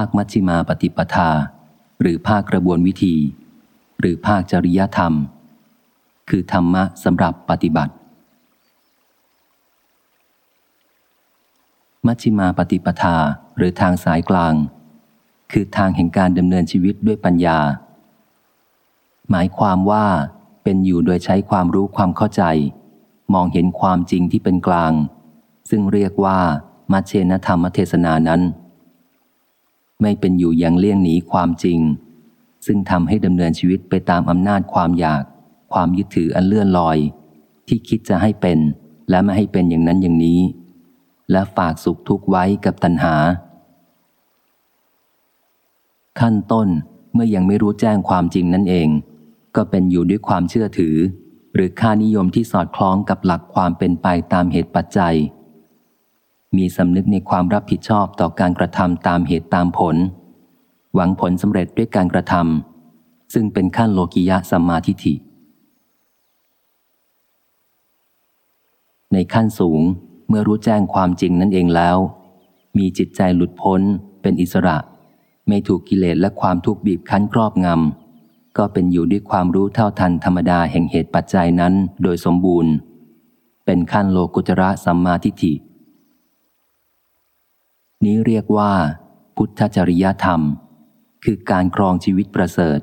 าคมัชฌิมาปฏิปทา หรือภาคกระบวนวิธี หรือภาคจริยธรรม คือธรรมะสำหรับปฏิบัติ มัชฌิมาปฏิปทาหรือทางสายกลาง คือทางแห่งการดำเนินชีวิตด้วยปัญญา หมายความว่าเป็นอยู่โดยใช้ความรู้ความเข้าใจ มองเห็นความจริงที่เป็นกลาง ซึ่งเรียกว่ามัชเชนธรรมเทศนานั้น ไม่เป็นอยู่อย่างเลี่ยงหนีความจริง ซึ่งทำให้ดำเนินชีวิตไปตามอำนาจความอยาก ความยึดถืออันเลื่อนลอย ที่คิดจะให้เป็น และไม่ให้เป็นอย่างนั้นอย่างนี้ และฝากสุขทุกข์ไว้กับตัณหา ขั้นต้นเมื่อยังไม่รู้แจ้งความจริงนั่นเอง ก็เป็นอยู่ด้วยความเชื่อถือ หรือค่านิยมที่สอดคล้องกับหลักความเป็นไปตามเหตุปัจจัย มีสำนึกในความรับผิดชอบต่อการกระทำตามเหตุตามผล หวังผลสำเร็จด้วยการกระทำซึ่งเป็นขั้นโลกิยะสัมมาทิฏฐิ ในขั้นสูงเมื่อรู้แจ้งความจริงนั่นเองแล้ว มีจิตใจหลุดพ้น เป็นอิสระ ไม่ถูกกิเลสและความทุกข์บีบคั้นครอบงำ ก็เป็นอยู่ด้วยความรู้เท่าทันธรรมดาแห่งเหตุปัจจัยนั้นโดยสมบูรณ์ เป็นขั้นโลกุตระสัมมาทิฏฐิ นี้เรียกว่า พุทธจริยธรรม คือการครองชีวิตประเสริฐ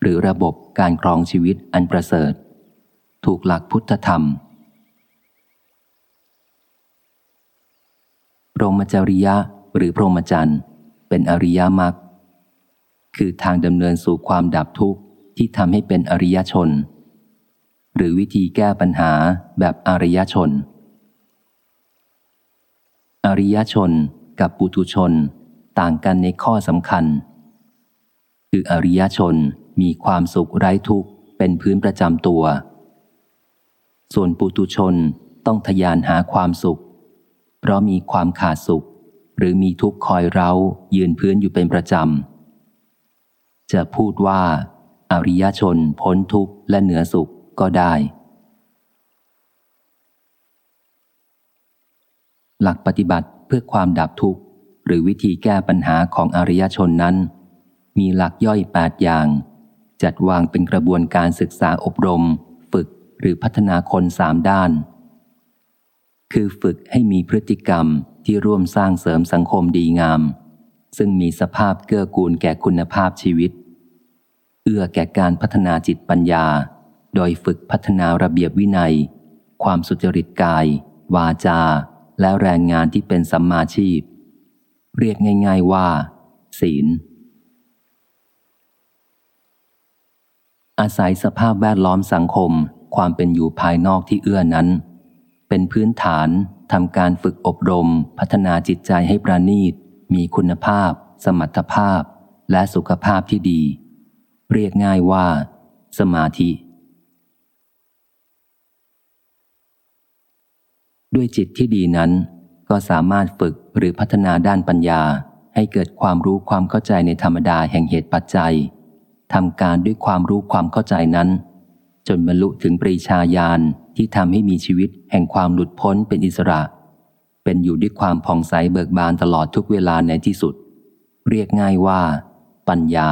หรือระบบการครองชีวิตอันประเสริฐ ถูกหลักพุทธธรรมพรหมจริยะหรือพรหมจรรย์เป็นอริยมรรคคือทางดำเนินสู่ความดับทุกข์ที่ทำให้เป็นอริยชน หรือวิธีแก้ปัญหาแบบอริยชน อริยชนกับปุถุชน ต่างกันในข้อสำคัญ คืออริยชนมีความสุขไร้ทุกข์เป็นพื้นประจำตัว ส่วนปุถุชนต้องทยานหาความสุข เพราะมีความขาดสุข หรือมีทุกข์คอยเร้ายืนพื้นอยู่เป็นประจำ จะพูดว่า อริยชนพ้นทุกข์และเหนือสุขก็ได้ หลักปฏิบัติเพื่อความดับทุกข์ หรือวิธีแก้ปัญหาของอริยชนนั้น มีหลักย่อยแปดอย่าง จัดวางเป็นกระบวนการศึกษาอบรม ฝึกหรือพัฒนาคนสามด้าน คือฝึกให้มีพฤติกรรมที่ร่วมสร้างเสริมสังคมดีงาม ซึ่งมีสภาพเกื้อกูลแก่คุณภาพชีวิต เอื้อแก่การพัฒนาจิตปัญญา โดยฝึกพัฒนาระเบียบวินัย ความสุจริตกาย วาจา และแรงงานที่เป็นสัมมาชีพ เรียกง่าย ๆว่า ศีล อาศัยสภาพแวดล้อมสังคมความเป็นอยู่ภายนอกที่เอื้อนั้น เป็นพื้นฐานทำการฝึกอบรม พัฒนาจิตใจให้ประณีต มีคุณภาพ สมรรถภาพ และสุขภาพที่ดี เรียกง่ายว่า สมาธิ ด้วยจิตที่ดีนั้น ก็สามารถฝึกหรือพัฒนาด้านปัญญา ให้เกิดความรู้ความเข้าใจในธรรมดาแห่งเหตุปัจจัยทำการด้วยความรู้ความเข้าใจนั้น จนบรรลุถึงปรีชาญาณที่ทำให้มีชีวิตแห่งความหลุดพ้นเป็นอิสระ เป็นอยู่ด้วยความผ่องใสเบิกบานตลอดทุกเวลาในที่สุด เรียกง่ายว่า ปัญญา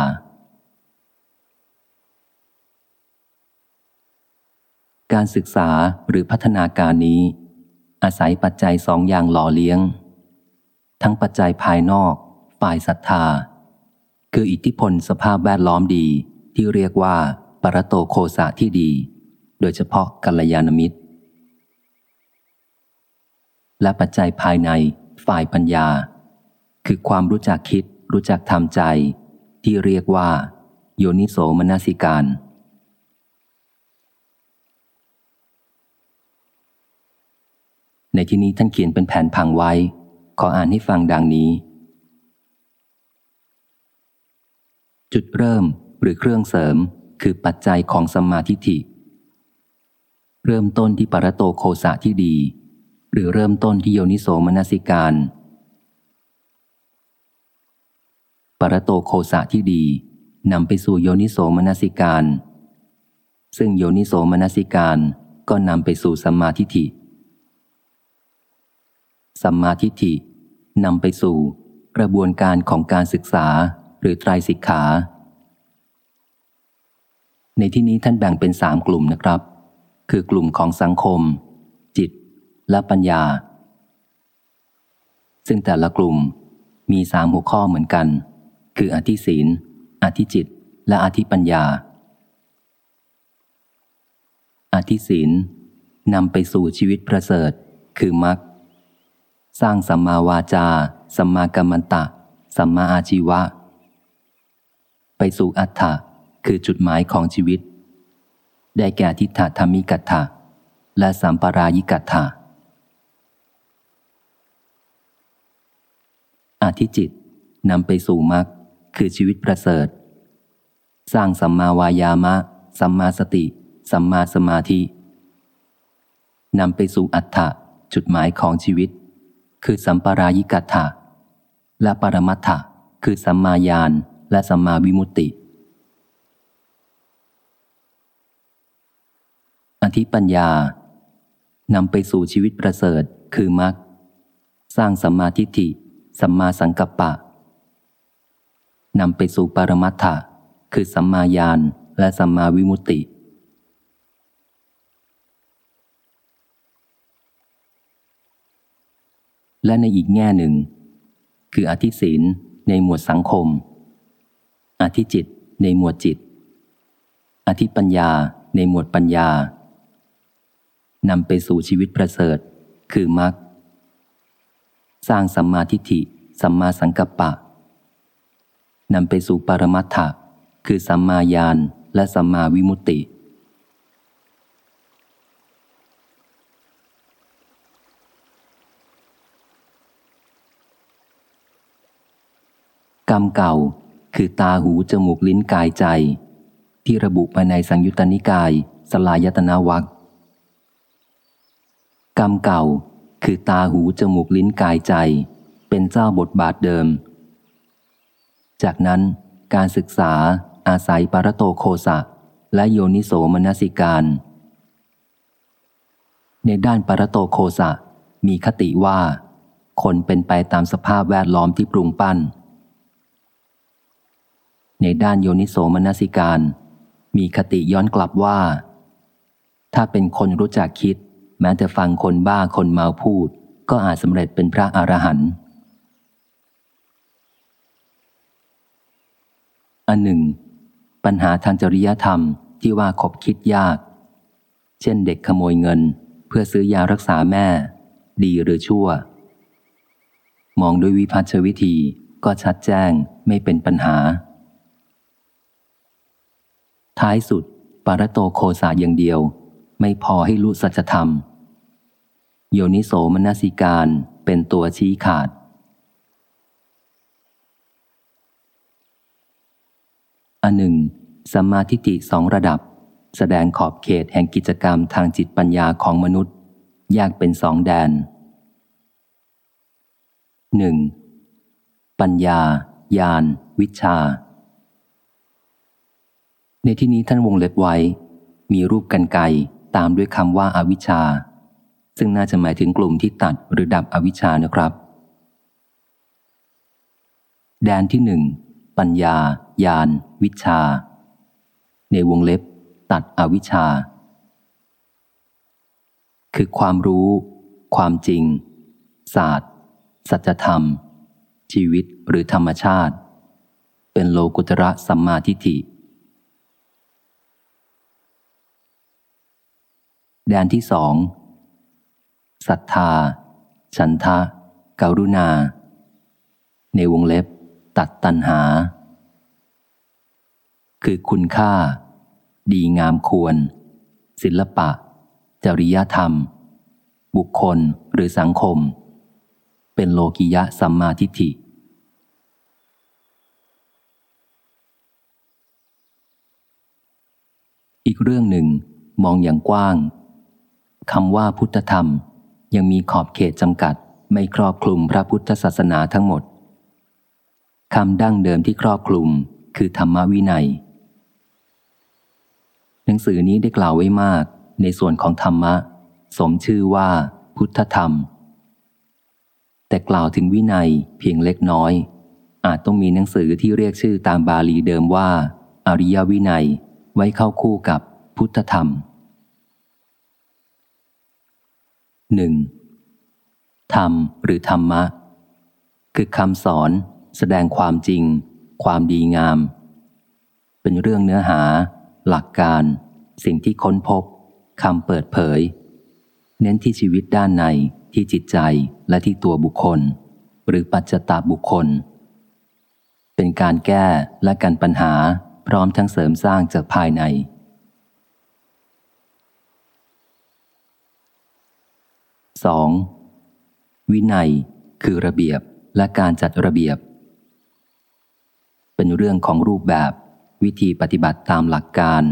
การศึกษาหรือพัฒนาการนี้ อาศัยปัจจัยสองอย่างหล่อเลี้ยง ทั้งปัจจัยภายนอก ฝ่ายศรัทธา คืออิทธิพลสภาพแวดล้อมดีที่เรียกว่า ปรโตโคสะที่ดี โดยเฉพาะกัลยาณมิตร และปัจจัยภายใน ฝ่ายปัญญา คือความรู้จักคิด รู้จักทำใจ ที่เรียกว่า โยนิโสมนสิการ ในที่นี้ท่านเขียนเป็นแผนพังไว้ ขออ่านให้ฟังดังนี้ จุดเริ่มหรือเครื่องเสริมคือปัจจัยของสมาธิิเริ่มต้นที่ปรโตโคสะที่ดี หรือเริ่มต้นที่โยนิโสมนสิการ ปรโตโคสะที่ดีนำไปสู่โยนิโสมนสิการ ซึ่งโยนิโสมนสิการก็นำไปสู่สมาธิิ สัมมาทิฏฐินำไปสู่กระบวนการของการศึกษาหรือไตรสิกขา ในที่นี้ท่านแบ่งเป็นสามกลุ่มนะครับ คือกลุ่มของสังคม จิต และปัญญา ซึ่งแต่ละกลุ่มมีสามหัวข้อเหมือนกัน คืออธิศีล อธิจิต และอธิปัญญา อธิศีลนำไปสู่ชีวิตประเสริฐ คือมรรค สร้างสัมมาวาจา สัมมากัมมันตะ สัมมาอาชีวะ ไปสู่อัฏฐะคือจุดหมายของชีวิต ได้แก่ทิฏฐธรรมิกัตถะและสัมปรายิกัตถะอธิจิตนำไปสู่มรรคคือชีวิตประเสริฐ สร้างสัมมาวายามะ สัมมาสติ สัมมาสมาธินำไปสู่อัฏฐะจุดหมายของชีวิต คือสัมปรายิกัตถะและปรมัตถะคือสัมมาญาณและสัมมาวิมุตติ อธิปัญญานำไปสู่ชีวิตประเสริฐคือมรรคสร้างสัมมาทิฏฐิ สัมมาสังกัปปะนำไปสู่ปรมัตถะคือสัมมาญาณและสัมมาวิมุตติ และในอีกแง่หนึ่ง คืออธิศีลในหมวดสังคม อธิจิตในหมวดจิต อธิปัญญาในหมวดปัญญานำไปสู่ชีวิตประเสริฐ คือมรรคสร้างสัมมาทิฏฐิ สัมมาสังกัปปะนำไปสู่ปรมัตถะคือสัมมาญาณและสัมมาวิมุตติ กรรมเก่า คือตาหูจมูกลิ้นกายใจ ที่ระบุภายในสังยุตตนิกาย สลายตนาวัคกรรมเก่า คือตาหูจมูกลิ้นกายใจ เป็นเจ้าบทบาทเดิม จากนั้นการศึกษาอาศัยปรโตโคสะ และโยนิโสมนสิการ ในด้านปรโตโคสะ มีคติว่า คนเป็นไปตามสภาพแวดล้อมที่ปรุงปั้น ในด้านโยนิโสมนสิการ มีคติย้อนกลับว่า ถ้าเป็นคนรู้จักคิด แม้แต่ฟังคนบ้าคนเมาพูด ก็อาจสำเร็จเป็นพระอรหันต์อันหนึ่ง ปัญหาทางจริยธรรมที่ว่าคบคิดยาก เช่นเด็กขโมยเงิน เพื่อซื้อยารักษาแม่ ดีหรือชั่ว มองด้วยวิพัฒวิธีก็ชัดแจ้งไม่เป็นปัญหา ท้ายสุด ปารโตโคสาอย่างเดียว ไม่พอให้รู้สัจธรรม โยนิโสมนสิการเป็นตัวชี้ขาด อันหนึ่งสัมมาทิฏฐิสองระดับ แสดงขอบเขตแห่งกิจกรรมทางจิตปัญญาของมนุษย์แยกเป็นสองแดนหนึ่งปัญญา ญาณ วิชา ในที่นี้ท่านวงเล็บไว้ มีรูปกันไกตามด้วยคำว่าอาวิชชา ซึ่งน่าจะหมายถึงกลุ่มที่ตัดหรือดับอวิชชานะครับ แดนที่หนึ่งปัญญา ญาณ วิชา ในวงเล็บ ตัดอวิชชา คือความรู้ ความจริง ศาสตร์ สัจธรรม ชีวิตหรือธรรมชาติ เป็นโลกุตระสัมมาทิฏฐิ แดนที่สองศรัทธา ฉันทะกรุณา ในวงเล็บ ตัดตันหา คือคุณค่า ดีงามควร ศิลปะ จริยธรรม บุคคลหรือสังคม เป็นโลกิยะสัมมาทิฏฐิอีกเรื่องหนึ่งมองอย่างกว้าง คำว่าพุทธธรรม ยังมีขอบเขตจำกัด ไม่ครอบคลุมพระพุทธศาสนาทั้งหมดคำดั้งเดิมที่ครอบคลุม คือธรรมวินัย หนังสือนี้ได้กล่าวไว้มาก ในส่วนของธรรมะ สมชื่อว่า พุทธธรรม แต่กล่าวถึงวินัยเพียงเล็กน้อย อาจต้องมีหนังสือที่เรียกชื่อตามบาลีเดิมว่า อริยวินัย ไว้เข้าคู่กับพุทธธรรม หนึ่งธรรมหรือธรรมะ คือคำสอนแสดงความจริง ความดีงาม เป็นเรื่องเนื้อหา หลักการ สิ่งที่ค้นพบคำเปิดเผย เน้นที่ชีวิตด้านในที่จิตใจและที่ตัวบุคคล หรือปัจจตาบุคคล เป็นการแก้และกันปัญหาพร้อมทั้งเสริมสร้างจากภายใน 2. วินัยคือระเบียบและการจัดระเบียบ เป็นเรื่องของรูปแบบ วิธีปฏิบัติตามหลักการ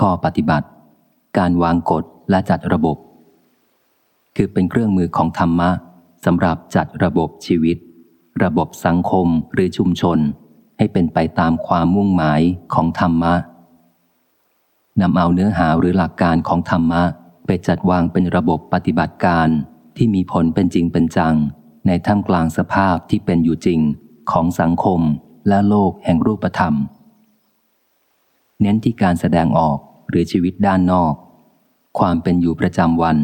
ข้อปฏิบัติ การวางกฎและจัดระบบ คือเป็นเครื่องมือของธรรมะสำหรับจัดระบบชีวิต ระบบสังคมหรือชุมชน ให้เป็นไปตามความมุ่งหมายของธรรมะนำเอาเนื้อหาหรือหลักการของธรรมะ ไปจัดวางเป็นระบบปฏิบัติการที่มีผลเป็นจริงเป็นจัง ในท่ามกลางสภาพที่เป็นอยู่จริงของสังคมและโลกแห่งรูปธรรม เน้นที่การแสดงออกหรือชีวิตด้านนอก ความเป็นอยู่ประจำวัน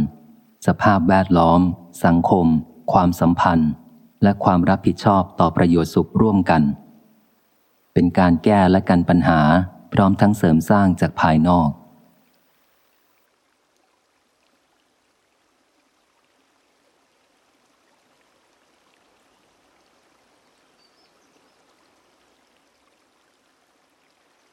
สภาพแวดล้อม สังคม ความสัมพันธ์ และความรับผิดชอบต่อประโยชน์สุขร่วมกัน เป็นการแก้และกันปัญหาพร้อมทั้งเสริมสร้างจากภายนอก